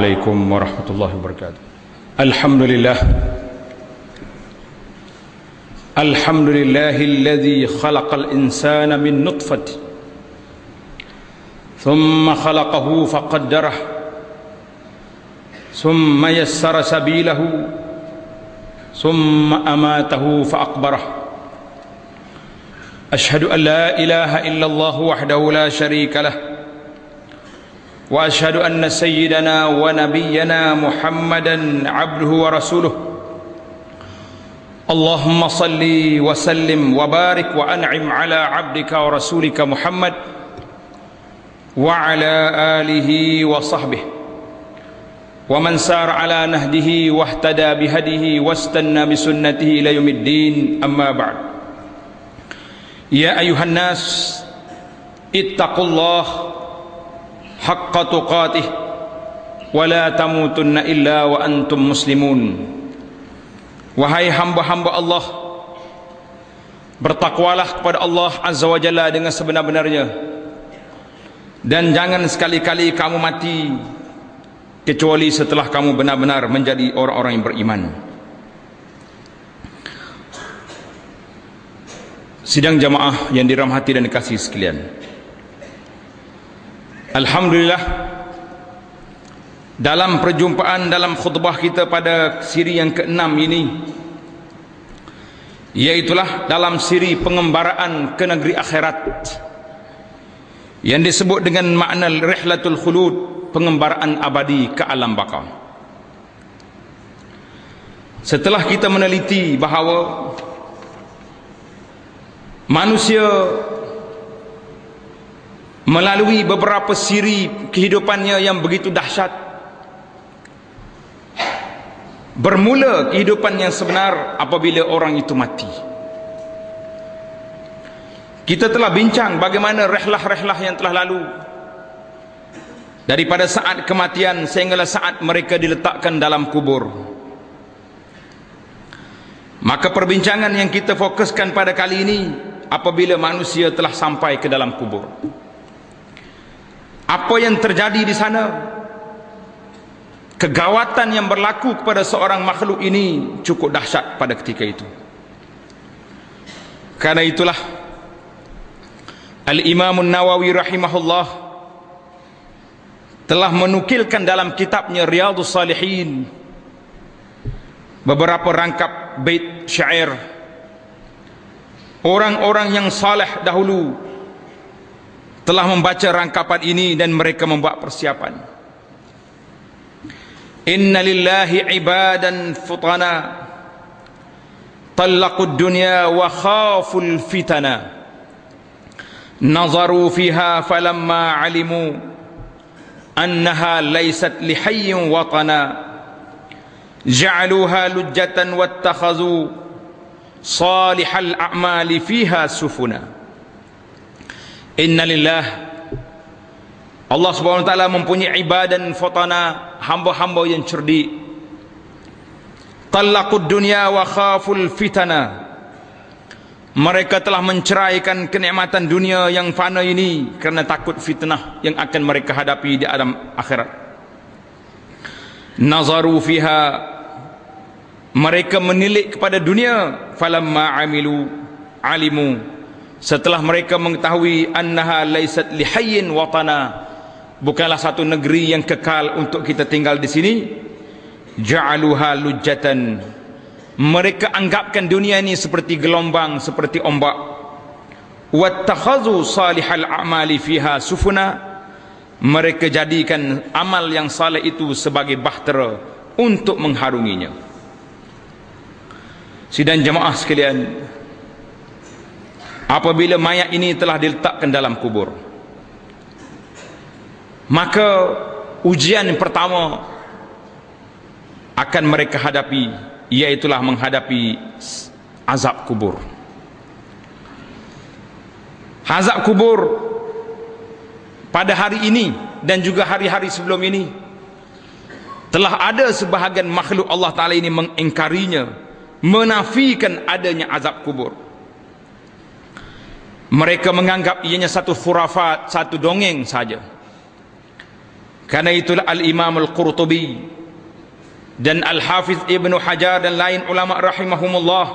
عليكم ورحمة الله وبركاته. الحمد لله. الحمد لله الذي خلق الإنسان من نطفة. ثم خلقه فقدره. ثم يسر سبيله. ثم أماته فأقبره. أشهد أن لا إله إلا الله وحده لا شريك له. واشهد ان سيدنا ونبينا محمدا عبده ورسوله اللهم صل وسلم وبارك وانعم على عبدك ورسولك محمد وعلى اله وصحبه ومن سار على نهده واهتدى بهديه واستنى بسنته الى يوم الدين اما بعد يا ايها الناس اتقوا الله حق تقاته ولا تموتن إلا وأنتم مسلمون Wahai hamba-hamba Allah Bertakwalah kepada Allah Azza wa Jalla dengan sebenar-benarnya Dan jangan sekali-kali kamu mati Kecuali setelah kamu benar-benar menjadi orang-orang yang beriman Sidang jamaah yang dirahmati dan dikasihi sekalian Alhamdulillah. Dalam perjumpaan dalam khutbah kita pada siri yang keenam ini iaitulah dalam siri pengembaraan ke negeri akhirat yang disebut dengan makna rihlatul khulud pengembaraan abadi ke alam baka setelah kita meneliti bahawa manusia melalui beberapa siri kehidupannya yang begitu dahsyat. Bermula kehidupan yang sebenar apabila orang itu mati. Kita telah bincang bagaimana rehlah-rehlah yang telah lalu. Daripada saat kematian sehinggalah saat mereka diletakkan dalam kubur. Maka perbincangan yang kita fokuskan pada kali ini apabila manusia telah sampai ke dalam kubur apa yang terjadi di sana? Kegawatan yang berlaku kepada seorang makhluk ini cukup dahsyat pada ketika itu. Karena itulah Al-Imam Nawawi rahimahullah telah menukilkan dalam kitabnya Riyadhus Salihin beberapa rangkap bait syair. Orang-orang yang saleh dahulu telah membaca rangkapan ini dan mereka membuat persiapan. Inna lillahi ibadan futana talaqud dunya wa khaful fitana. Nazaru fiha falamma alimu annaha laysat lihayyin watana ja'aluha lujjatan wattakhazu salihal a'mali fiha sufuna Inna lillah Allah ta'ala mempunyai ibadan fatana hamba-hamba yang cerdik. Talaqud dunia wa khaful fitana. Mereka telah menceraikan kenikmatan dunia yang fana ini kerana takut fitnah yang akan mereka hadapi di alam akhirat. Nazaru fiha. Mereka menilik kepada dunia. Falamma amilu alimu setelah mereka mengetahui annaha laysat lihayyin watana bukanlah satu negeri yang kekal untuk kita tinggal di sini ja'aluha lujjatan. Mereka anggapkan dunia ini seperti gelombang seperti ombak. Wattakhazu salihal a'mali fiha sufuna. Mereka jadikan amal yang saleh itu sebagai bahtera untuk mengharunginya. Sidang jemaah sekalian apabila mayat ini telah diletakkan dalam kubur maka ujian pertama akan mereka hadapi iaitulah menghadapi azab kubur. Azab kubur pada hari ini dan juga hari-hari sebelum ini telah ada sebahagian makhluk Allah Ta'ala ini mengingkarinya menafikan adanya azab kubur mereka menganggap ianya satu furafat, satu dongeng saja. karena itulah al-imam al-qurtubi dan al-hafiz ibnu hajar dan lain ulama rahimahumullah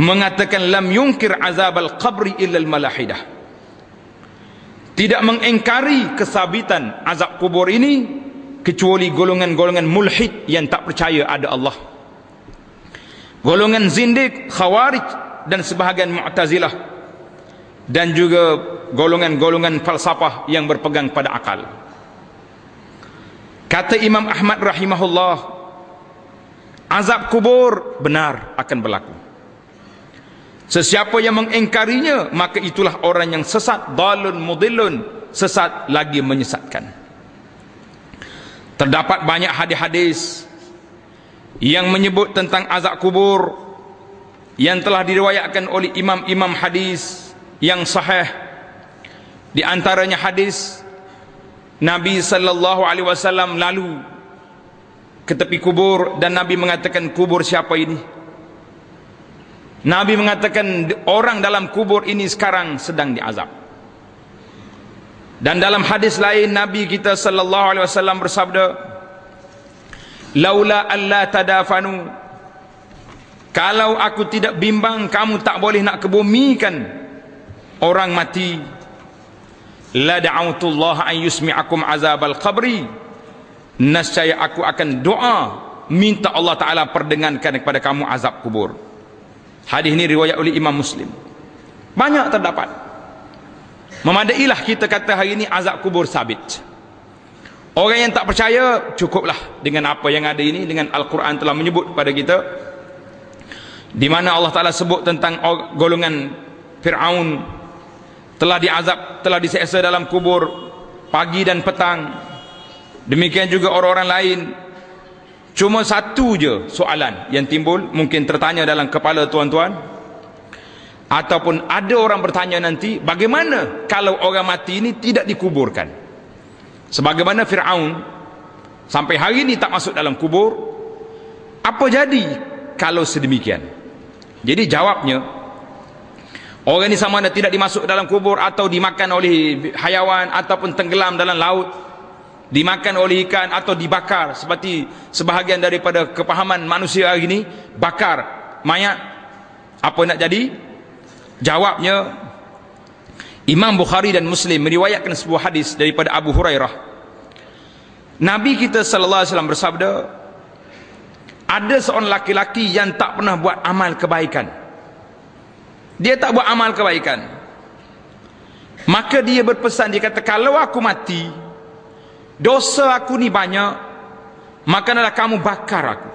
mengatakan lam yunkir azab al-qabri illa al-malahidah tidak mengingkari kesabitan azab kubur ini kecuali golongan-golongan mulhid yang tak percaya ada Allah. Golongan zindik khawarij dan sebahagian mu'tazilah dan juga golongan-golongan falsafah yang berpegang pada akal. Kata Imam Ahmad rahimahullah Azab kubur benar akan berlaku. Sesiapa yang mengingkarinya Maka itulah orang yang sesat Dalun mudilun Sesat lagi menyesatkan. Terdapat banyak hadis-hadis Yang menyebut tentang azab kubur Yang telah diriwayatkan oleh imam-imam hadis Yang sahih Di antaranya hadis Nabi sallallahu alaihi wasallam lalu ke tepi kubur dan Nabi mengatakan kubur siapa ini? Nabi mengatakan orang dalam kubur ini sekarang sedang diazab. Dan dalam hadis lain Nabi kita sallallahu alaihi wasallam bersabda Laula alla tadafanu Kalau aku tidak bimbang kamu tak boleh nak kebumikan orang mati. La da'autullah an yusmi'akum azabal qabri. Nascaya aku akan doa minta Allah taala perdengarkan kepada kamu azab kubur. Hadis ini riwayat oleh Imam Muslim. Banyak terdapat. Memadailah kita kata hari ini azab kubur sabit. Orang yang tak percaya cukuplah dengan apa yang ada ini dengan Al-Quran telah menyebut kepada kita di mana Allah taala sebut tentang golongan Firaun telah diazab, telah diseksa dalam kubur pagi dan petang. Demikian juga orang-orang lain. Cuma satu je soalan yang timbul, mungkin tertanya dalam kepala tuan-tuan. Ataupun ada orang bertanya nanti, bagaimana kalau orang mati ini tidak dikuburkan? Sebagaimana Fir'aun, sampai hari ini tak masuk dalam kubur, apa jadi kalau sedemikian? Jadi jawabnya, Orang ini sama ada tidak dimasuk dalam kubur atau dimakan oleh hayawan ataupun tenggelam dalam laut. Dimakan oleh ikan atau dibakar seperti sebahagian daripada kepahaman manusia hari ini. Bakar mayat. Apa nak jadi? Jawabnya Imam Bukhari dan Muslim meriwayatkan sebuah hadis daripada Abu Hurairah. Nabi kita sallallahu alaihi wasallam bersabda, ada seorang laki-laki yang tak pernah buat amal kebaikan dia tak buat amal kebaikan. Maka dia berpesan dia kata kalau aku mati dosa aku ni banyak maka adalah kamu bakar aku.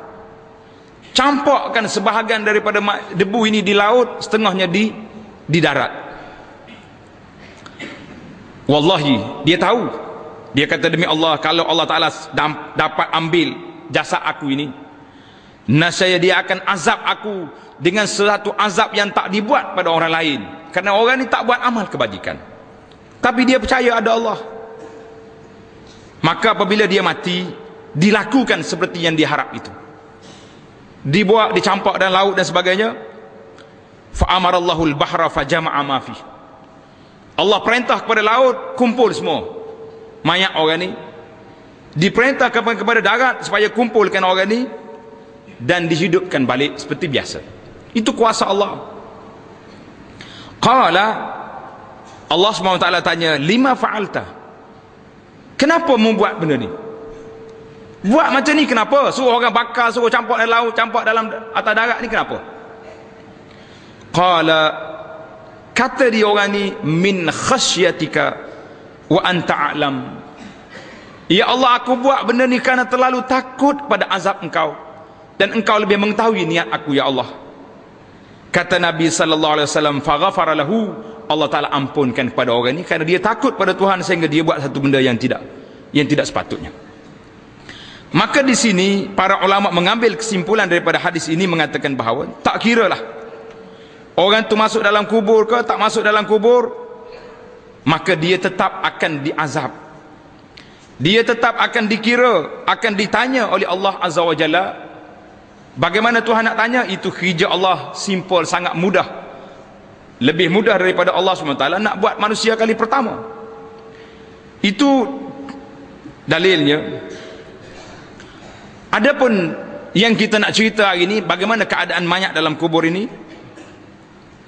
Campurkan sebahagian daripada debu ini di laut setengahnya di di darat. Wallahi dia tahu. Dia kata demi Allah kalau Allah Ta'ala dapat ambil jasad aku ini nasaya dia akan azab aku dengan sesuatu azab yang tak dibuat pada orang lain. Kerana orang ni tak buat amal kebajikan. Tapi dia percaya ada Allah. Maka apabila dia mati dilakukan seperti yang diharap itu. Dibuat dicampak dan laut dan sebagainya. Fa amarallahu al-bahra fa jama'a ma Allah perintah kepada laut kumpul semua. Mayat orang ni. Diperintah kepada darat supaya kumpulkan orang ni dan dihidupkan balik seperti biasa itu kuasa Allah. Qala Allah SWT tanya, lima fa'alta? Kenapa membuat benda ni? Buat macam ni kenapa? Suruh orang bakar, suruh campak dalam laut, campak dalam atas darat ni kenapa? Qala kata dia orang ni min khasyatika wa anta a'lam. Ya Allah aku buat benda ni kerana terlalu takut pada azab engkau dan engkau lebih mengetahui niat aku ya Allah. Kata Nabi sallallahu alaihi wasallam faghfara lahu. Allah taala ampunkan kepada orang ini kerana dia takut pada Tuhan sehingga dia buat satu benda yang tidak yang tidak sepatutnya. Maka di sini para ulama mengambil kesimpulan daripada hadis ini mengatakan bahawa tak kiralah orang tu masuk dalam kubur ke tak masuk dalam kubur maka dia tetap akan diazab. Dia tetap akan dikira akan ditanya oleh Allah azza wajalla Bagaimana Tuhan nak tanya? Itu kerja Allah simple, sangat mudah. Lebih mudah daripada Allah SWT nak buat manusia kali pertama. Itu dalilnya adapun yang kita nak cerita hari ini bagaimana keadaan mayat dalam kubur ini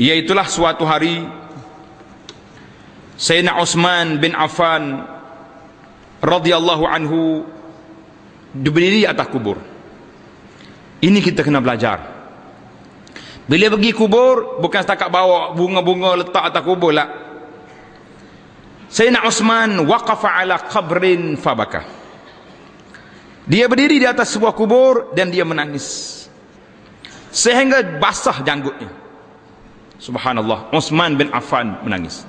iaitulah suatu hari Sayyidina Osman bin Affan radhiyallahu anhu berdiri atas kubur ini kita kena belajar bila pergi kubur bukan setakat bawa bunga-bunga letak atas kubur lah. Sayyidina Osman waqafa ala qabrin fabaka. Dia berdiri di atas sebuah kubur dan dia menangis. Sehingga basah janggutnya. Subhanallah. Osman bin Affan menangis.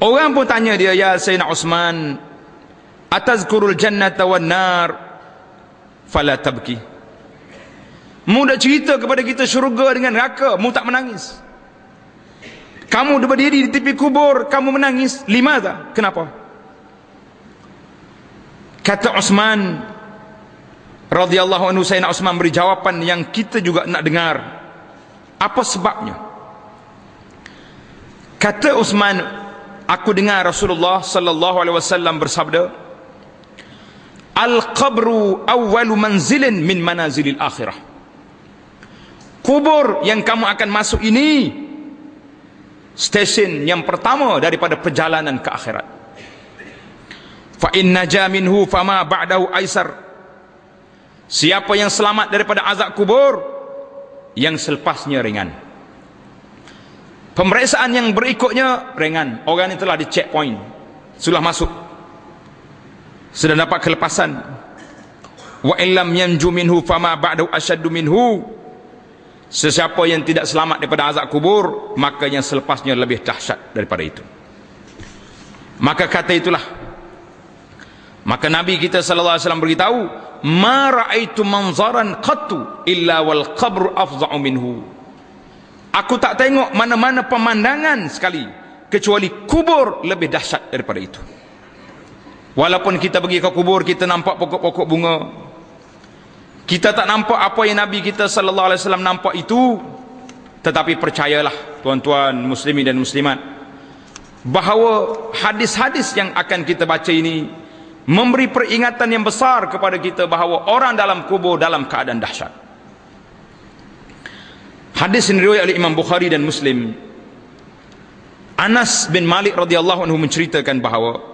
Orang pun tanya dia, Ya Sayyidina Osman, Atazkurul jannata wan nar, fala tabki. Mu nak cerita kepada kita syurga dengan neraka, mu tak menangis. Kamu berdiri di tepi kubur, kamu menangis. Lima tak? Kenapa? Kata Osman radhiyallahu anhu Sayyidina Osman beri jawapan yang kita juga nak dengar. Apa sebabnya? Kata Osman, aku dengar Rasulullah sallallahu alaihi wasallam bersabda, Al-qabru awwalu manzilin min manazilil akhirah. Kubur yang kamu akan masuk ini stesen yang pertama daripada perjalanan ke akhirat. Fa inna jaminhu fama ba'dahu aisar. Siapa yang selamat daripada azab kubur yang selepasnya ringan. Pemeriksaan yang berikutnya ringan. Orang ini telah di checkpoint. Sudah masuk sudah dapat kelepasan wa illam yanju minhu fama ba'dahu ashaddu minhu Sesiapa yang tidak selamat daripada azab kubur, maka yang selepasnya lebih dahsyat daripada itu. Maka kata itulah. Maka Nabi kita sallallahu alaihi wasallam beritahu, "Ma ra'aitu manzaran qattu illa wal qabru afza'u minhu." Aku tak tengok mana-mana pemandangan sekali kecuali kubur lebih dahsyat daripada itu. Walaupun kita pergi ke kubur kita nampak pokok-pokok bunga, kita tak nampak apa yang Nabi kita sallallahu alaihi wasallam nampak itu tetapi percayalah tuan-tuan muslimin dan muslimat bahawa hadis-hadis yang akan kita baca ini memberi peringatan yang besar kepada kita bahawa orang dalam kubur dalam keadaan dahsyat. Hadis ini riwayat oleh Imam Bukhari dan Muslim. Anas bin Malik radhiyallahu anhu menceritakan bahawa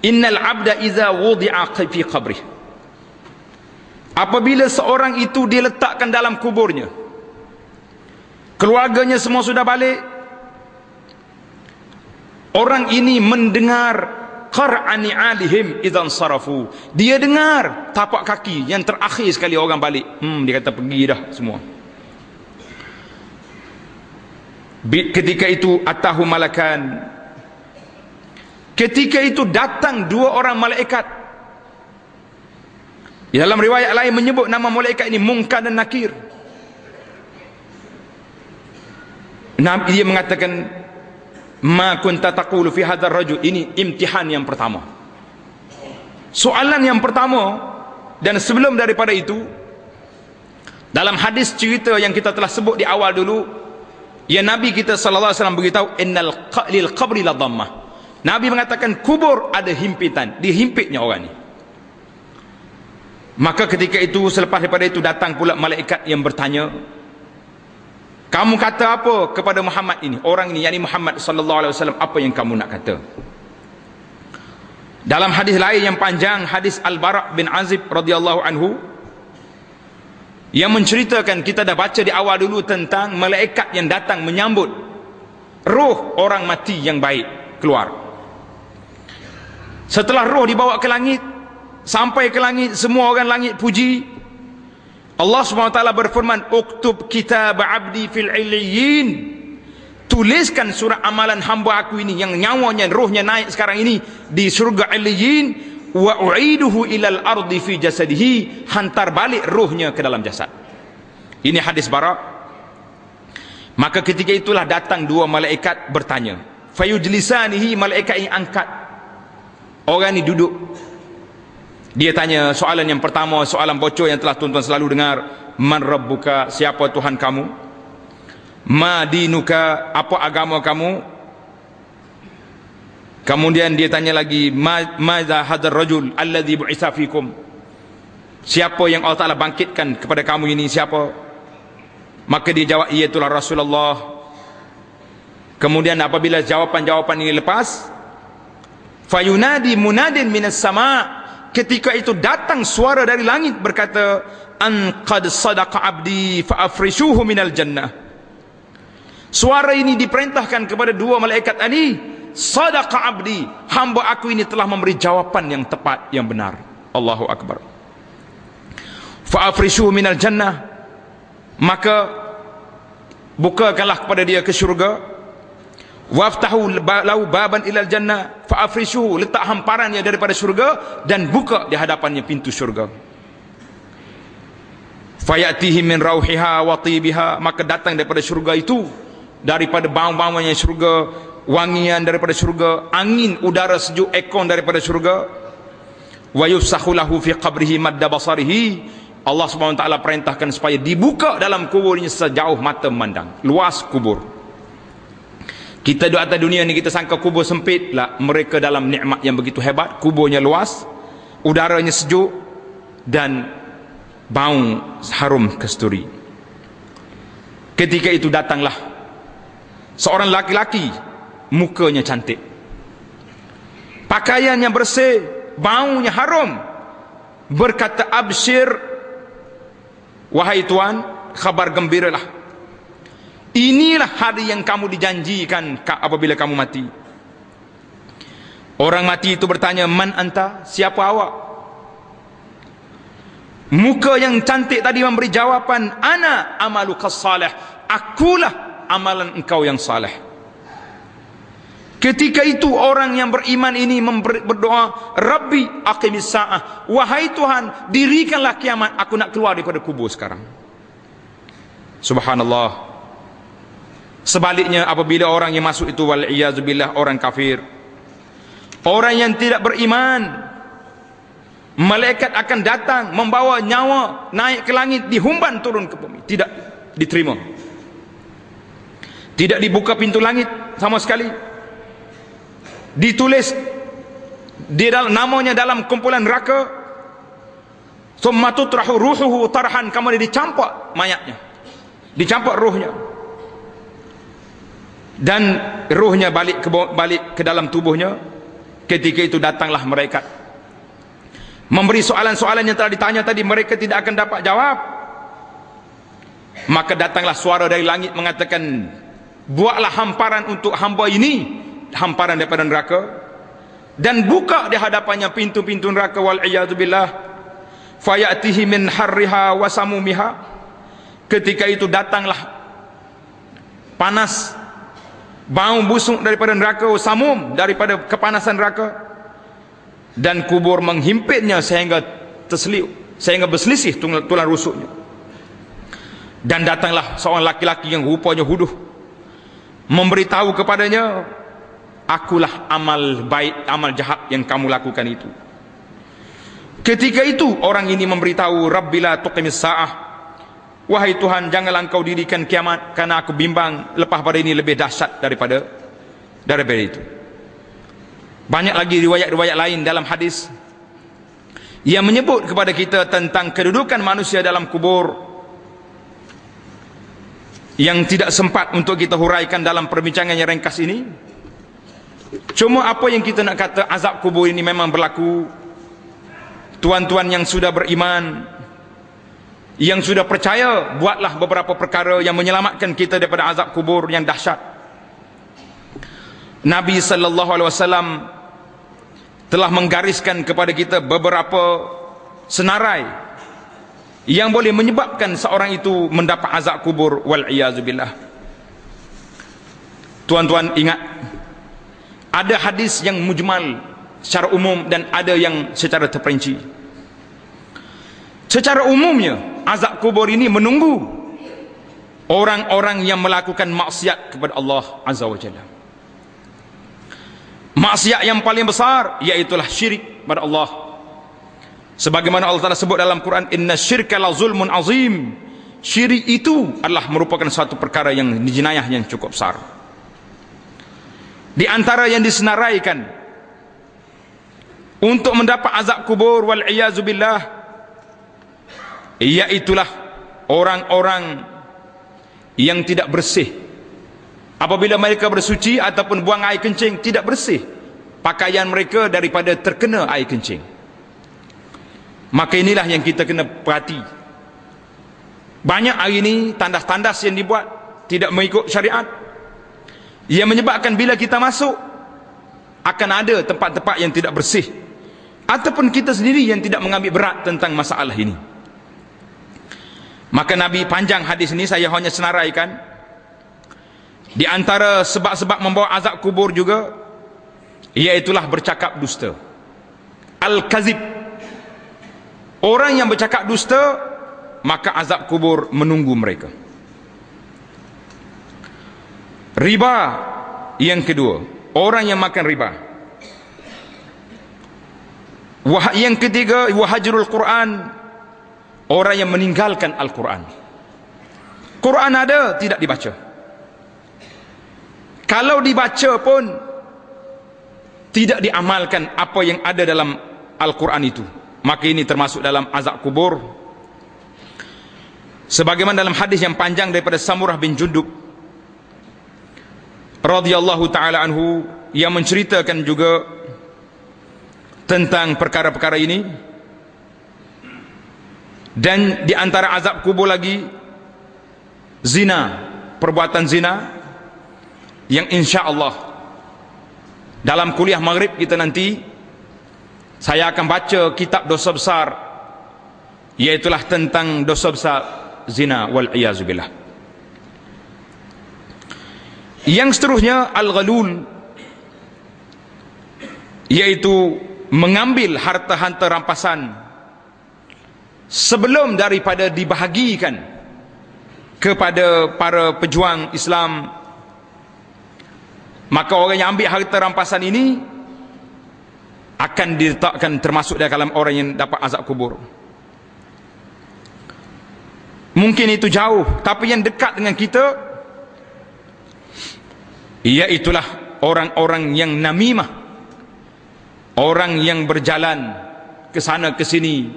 Innal 'abda idza wudi'a fi qabrihi apabila seorang itu diletakkan dalam kuburnya keluarganya semua sudah balik orang ini mendengar qar'ani alihim idan sarafu. Dia dengar tapak kaki yang terakhir sekali orang balik. Hmm dia kata pergi dah semua. Ketika itu atahu malakan ketika itu datang dua orang malaikat di dalam riwayat lain menyebut nama malaikat ini Munkar dan Nakir. Nabi dia mengatakan ma kunta taqulu fi hadzal rajul ini imtihan yang pertama. Soalan yang pertama dan sebelum daripada itu dalam hadis cerita yang kita telah sebut di awal dulu ya Nabi kita sallallahu alaihi wasallam beritahu innal qalil qabri la dhammah. Nabi mengatakan kubur ada himpitan, dihimpitnya orang ni. Maka ketika itu selepas daripada itu datang pula malaikat yang bertanya kamu kata apa kepada Muhammad ini? Orang ini yakni Muhammad sallallahu alaihi wasallam apa yang kamu nak kata? Dalam hadis lain yang panjang hadis Al-Bara' bin Azib radhiyallahu anhu yang menceritakan kita dah baca di awal dulu tentang malaikat yang datang menyambut roh orang mati yang baik keluar setelah roh dibawa ke langit sampai ke langit semua orang langit puji Allah SWT berfirman uktub kitab abdi fil iliyin tuliskan surat amalan hamba aku ini yang nyawanya rohnya naik sekarang ini di surga iliyin wa u'iduhu ilal ardi fi jasadihi hantar balik rohnya ke dalam jasad. Ini hadis barak. Maka ketika itulah datang dua malaikat bertanya fayujlisanihi malaikat yang angkat orang ini duduk dia tanya soalan yang pertama, soalan bocor yang telah tuan-tuan selalu dengar. Man rabbuka, siapa Tuhan kamu? Ma dinuka, apa agama kamu? kemudian dia tanya lagi madza hadzal rajul alladhi bu'itsa fikum siapa yang Allah Taala bangkitkan kepada kamu ini siapa maka dia jawab itulah Rasulullah kemudian apabila jawapan-jawapan ini lepas fayunadi munadin minas sama. Ketika itu datang suara dari langit berkata an qad sadaqa abdi fa afrishuhu minal jannah. Suara ini diperintahkan kepada dua malaikat tadi sadaqa abdi. Hamba aku ini telah memberi jawapan yang tepat yang benar. Allahu akbar. Fa afrishuhu minal jannah. Maka bukakanlah kepada dia ke syurga waftahu lahu baban ilal jannah fa afrishuhu letak hamparannya daripada syurga dan buka di hadapannya pintu syurga. Fayatihi min rauhiha wa tibiha maka datang daripada syurga itu daripada bau-bauannya syurga wangian daripada syurga angin udara sejuk ekon daripada syurga. Wa yufsahu lahu fi qabrihi madda basarihi Allah taala perintahkan supaya dibuka dalam kuburnya sejauh mata memandang luas kubur kita di atas dunia ni kita sangka kubur sempit lah. Mereka dalam nikmat yang begitu hebat. Kuburnya luas udaranya sejuk dan bau harum kesturi ketika itu datanglah seorang laki-laki mukanya cantik. Pakaiannya bersih baunya harum. Berkata absyir wahai tuan khabar gembiralah Inilah hari yang kamu dijanjikan apabila kamu mati. Orang mati itu bertanya, "Man anta? Siapa awak?" Muka yang cantik tadi memberi jawapan, "Ana amaluka salih." Akulah amalan engkau yang saleh. Ketika itu orang yang beriman ini berdoa, "Rabbi aqimis sa'ah." Wahai Tuhan, dirikanlah kiamat, aku nak keluar daripada kubur sekarang. Subhanallah. Sebaliknya apabila orang yang masuk itu wal billah orang kafir. Orang yang tidak beriman malaikat akan datang membawa nyawa naik ke langit dihumban turun ke bumi tidak diterima. Tidak dibuka pintu langit sama sekali. Ditulis di dalam namanya dalam kumpulan neraka. Summa tutrahu ruhuhu tarhan kemudian dicampak mayatnya. Dicampak ruhnya dan ruhnya balik ke balik ke dalam tubuhnya ketika itu datanglah mereka. Memberi soalan-soalan yang telah ditanya tadi mereka tidak akan dapat jawab. Maka datanglah suara dari langit mengatakan buatlah hamparan untuk hamba ini hamparan daripada neraka. Dan buka di hadapannya pintu-pintu neraka wal iyadzubillah fayatihi min harriha wa samumiha. Ketika itu datanglah panas bau busuk daripada neraka samum daripada kepanasan neraka. Dan kubur menghimpitnya sehingga terseliu sehingga berselisih tulang, tulang rusuknya. Dan datanglah seorang laki-laki yang rupanya huduh. Memberitahu kepadanya akulah amal baik amal jahat yang kamu lakukan itu. Ketika itu orang ini memberitahu rabbila tuqimis sa'ah Wahai Tuhan janganlah engkau dirikan kiamat Karena aku bimbang lepas pada ini lebih dahsyat daripada Daripada itu. Banyak lagi riwayat-riwayat lain dalam hadis Yang menyebut kepada kita tentang kedudukan manusia dalam kubur Yang tidak sempat untuk kita huraikan dalam perbincangan yang ringkas ini. Cuma apa yang kita nak kata azab kubur ini memang berlaku. Tuan-tuan yang sudah beriman yang sudah percaya buatlah beberapa perkara yang menyelamatkan kita daripada azab kubur yang dahsyat. Nabi sallallahu alaihi wasallam telah menggariskan kepada kita beberapa senarai yang boleh menyebabkan seorang itu mendapat azab kubur wal iazubillah Tuan-tuan ingat ada hadis yang mujmal secara umum dan ada yang secara terperinci secara umumnya azab kubur ini menunggu orang-orang yang melakukan maksiat kepada Allah Azza wa Jalla. Maksiat yang paling besar iaitulah syirik kepada Allah. Sebagaimana Allah Taala sebut dalam Quran inna syirka la zulmun azim. Syirik itu adalah merupakan suatu perkara yang jenayah yang cukup besar. di antara yang disenaraikan untuk mendapat azab kubur wal billah iaitulah orang-orang yang tidak bersih. Apabila mereka bersuci ataupun buang air kencing tidak bersih pakaian mereka daripada terkena air kencing. Maka inilah yang kita kena perhati. Banyak hari ini tandas-tandas yang dibuat tidak mengikut syariat. Yang menyebabkan bila kita masuk akan ada tempat-tempat yang tidak bersih. Ataupun kita sendiri yang tidak mengambil berat tentang masalah ini maka Nabi panjang hadis ini saya hanya senaraikan di antara sebab-sebab membawa azab kubur juga iaitulah bercakap dusta. Al-kazib. Orang yang bercakap dusta maka azab kubur menunggu mereka. Riba yang kedua, orang yang makan riba. Wah yang ketiga wahajrul Quran orang yang meninggalkan Al-Quran. Quran ada tidak dibaca. Kalau dibaca pun tidak diamalkan apa yang ada dalam Al-Quran itu. Maka ini termasuk dalam azab kubur. Sebagaimana dalam hadis yang panjang daripada Samurah bin Jundub radhiyallahu taala anhu yang menceritakan juga tentang perkara-perkara ini dan di antara azab kubur lagi zina perbuatan zina yang insya Allah dalam kuliah maghrib kita nanti saya akan baca kitab dosa besar iaitulah tentang dosa besar zina wal iyazubillah yang seterusnya al-ghalul iaitu mengambil harta-harta rampasan sebelum daripada dibahagikan kepada para pejuang Islam maka orang yang ambil harta rampasan ini akan diletakkan termasuk dalam orang yang dapat azab kubur. Mungkin itu jauh tapi yang dekat dengan kita iaitulah orang-orang yang namimah orang yang berjalan ke sana ke sini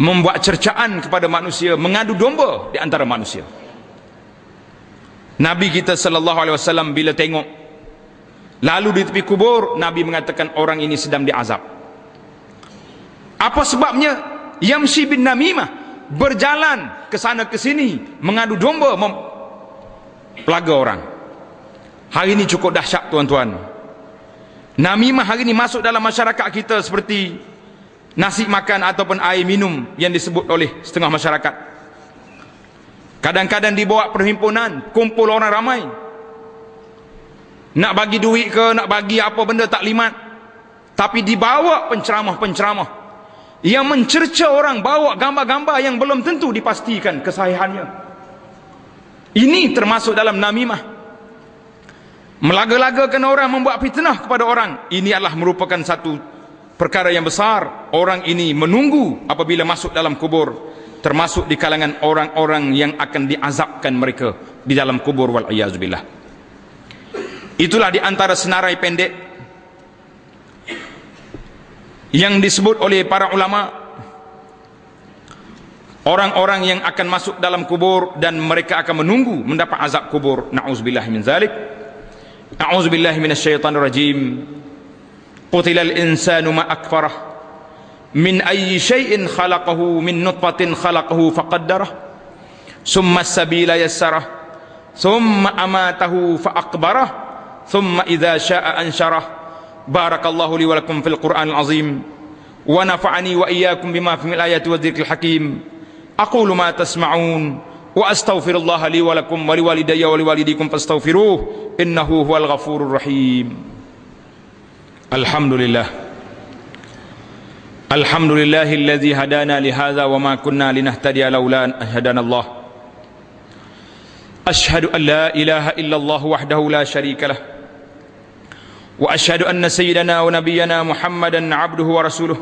membuat cercaan kepada manusia mengadu domba di antara manusia Nabi kita sallallahu alaihi wasallam bila tengok lalu di tepi kubur Nabi mengatakan orang ini sedang diazab. Apa sebabnya? Yamshi bin namimah berjalan ke sana ke sini mengadu domba pelaga orang. Hari ini cukup dahsyat tuan-tuan. Namimah hari ini masuk dalam masyarakat kita seperti nasi makan ataupun air minum yang disebut oleh setengah masyarakat. Kadang-kadang dibawa perhimpunan, kumpul orang ramai. Nak bagi duit ke, nak bagi apa benda tak limat. Tapi dibawa penceramah-penceramah. Yang mencerca orang bawa gambar-gambar yang belum tentu dipastikan kesahihannya. Ini termasuk dalam namimah. Melaga-lagakan orang membuat fitnah kepada orang. Ini adalah merupakan satu perkara yang besar. Orang ini menunggu apabila masuk dalam kubur termasuk di kalangan orang-orang yang akan diazabkan mereka di dalam kubur wal iazubillah itulah di antara senarai pendek yang disebut oleh para ulama orang-orang yang akan masuk dalam kubur dan mereka akan menunggu mendapat azab kubur. Na'udzubillah min zalik. Na'udzubillah minasyaitanir قتل الإنسان ما أكفره. من أي شيء خلقه من نطفة خلقه فقدره. ثم السبيل يسره. ثم أماته فأقبره. ثم إذا شاء أنشره. بارك الله لي ولكم في القرآن العظيم. ونفعني وإياكم بما في الآيات والذكر الحكيم. أقول ما تسمعون. وأستغفر الله لي ولكم ولوالدي ولوالديكم فاستغفروه. إنه هو الغفور الرحيم. الحمد لله الحمد لله الذي هدانا لهذا وما كنا لنهتدي لولا ان هدانا الله اشهد ان لا اله الا الله وحده لا شريك له واشهد ان سيدنا ونبينا محمدا عبده ورسوله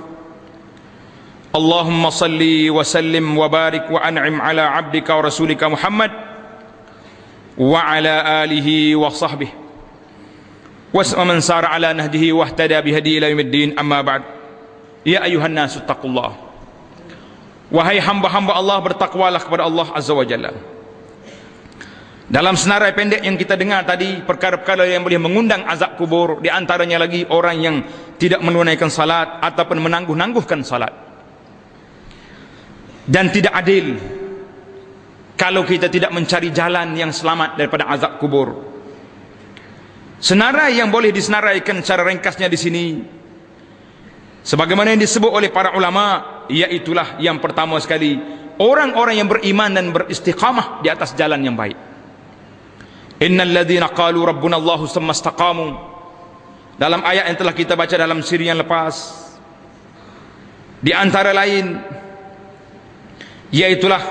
اللهم صل وسلم وبارك وانعم على عبدك ورسولك محمد وعلى اله وصحبه ومن سار على نهجه واهتدى بهدي إلى يوم الدين أما بعد يا أيها الناس اتقوا الله Wahai hamba-hamba Allah bertakwalah kepada Allah Azza wa Jalla. Dalam senarai pendek yang kita dengar tadi, perkara-perkara yang boleh mengundang azab kubur, di antaranya lagi orang yang tidak menunaikan salat ataupun menangguh-nangguhkan salat. Dan tidak adil kalau kita tidak mencari jalan yang selamat daripada azab kubur. Senarai yang boleh disenaraikan secara ringkasnya di sini sebagaimana yang disebut oleh para ulama iaitulah yang pertama sekali orang-orang yang beriman dan beristiqamah di atas jalan yang baik. Innal ladzina qalu rabbuna Allahu tsumma istaqamu. Dalam ayat yang telah kita baca dalam siri yang lepas. Di antara lain iaitulah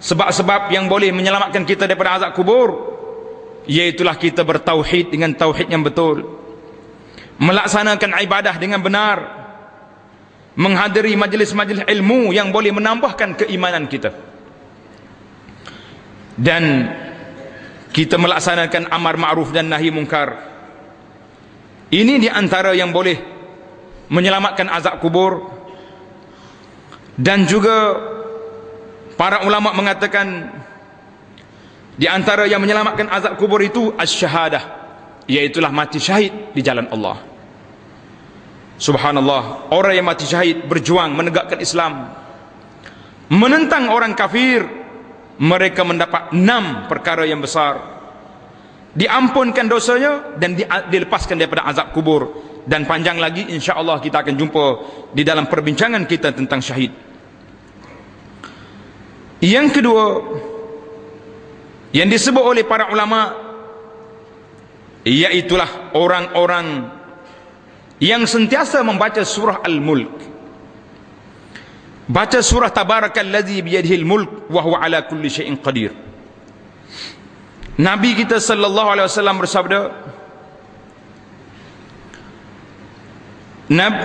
sebab-sebab yang boleh menyelamatkan kita daripada azab kubur Iaitulah kita bertauhid dengan tauhid yang betul. Melaksanakan ibadah dengan benar. Menghadiri majlis-majlis ilmu yang boleh menambahkan keimanan kita. Dan Kita melaksanakan amar ma'ruf dan nahi mungkar. Ini di antara yang boleh Menyelamatkan azab kubur. Dan juga Para ulama mengatakan di antara yang menyelamatkan azab kubur itu as-syahadah, iaitulah mati syahid di jalan Allah. Subhanallah, orang yang mati syahid berjuang menegakkan Islam, menentang orang kafir, mereka mendapat enam perkara yang besar. Diampunkan dosanya dan dilepaskan daripada azab kubur dan panjang lagi insya-Allah kita akan jumpa di dalam perbincangan kita tentang syahid. Yang kedua, yang disebut oleh para ulama iaitulah orang-orang yang sentiasa membaca surah al-mulk. Baca surah tabarakalladzi biyadihil mulk wa huwa ala kulli syai'in qadir. Nabi kita sallallahu alaihi wasallam bersabda Nab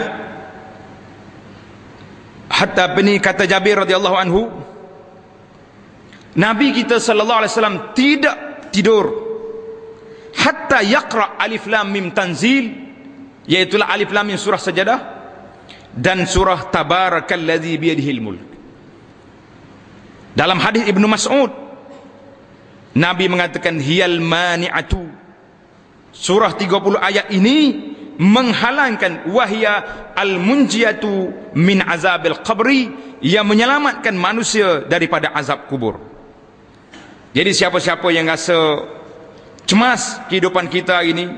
hatta bani kata Jabir radhiyallahu anhu Nabi kita sallallahu alaihi wasallam tidak tidur. Hatta yaqra alif lam mim tanzil yaitu alif lam mim surah sajadah dan surah tabarakalladzi biyadihil mulk. Dalam hadis Ibnu Mas'ud Nabi mengatakan hiyal mani'atu. Surah 30 ayat ini menghalangkan wahya al-munjiyatu min azabil qabri yang menyelamatkan manusia daripada azab kubur jadi siapa-siapa yang rasa cemas kehidupan kita ini,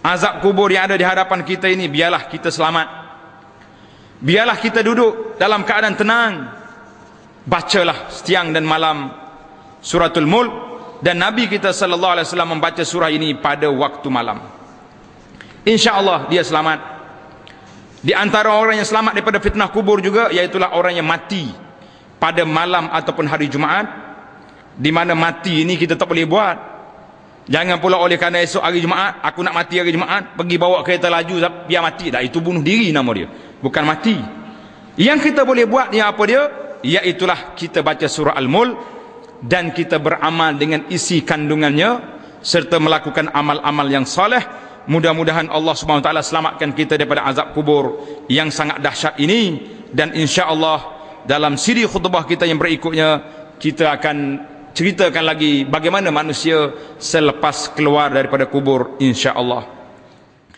azab kubur yang ada di hadapan kita ini, biarlah kita selamat. Biarlah kita duduk dalam keadaan tenang. Bacalah siang dan malam suratul mulk dan Nabi kita sallallahu alaihi wasallam membaca surah ini pada waktu malam. Insya-Allah dia selamat. Di antara orang yang selamat daripada fitnah kubur juga iaitu orang yang mati pada malam ataupun hari Jumaat di mana mati ini kita tak boleh buat. Jangan pula oleh kerana esok hari Jumaat aku nak mati hari Jumaat pergi bawa kereta laju biar mati. Dah itu bunuh diri nama dia. Bukan mati. Yang kita boleh buat ni apa dia? Iaitulah kita baca surah Al-Mul dan kita beramal dengan isi kandungannya serta melakukan amal-amal yang soleh mudah-mudahan Allah SWT selamatkan kita daripada azab kubur yang sangat dahsyat ini. Dan insya-Allah dalam siri khutbah kita yang berikutnya kita akan ceritakan lagi bagaimana manusia selepas keluar daripada kubur insya-Allah